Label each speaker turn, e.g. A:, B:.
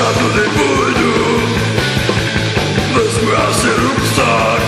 A: kudy půjdu Vezmu já si ruksak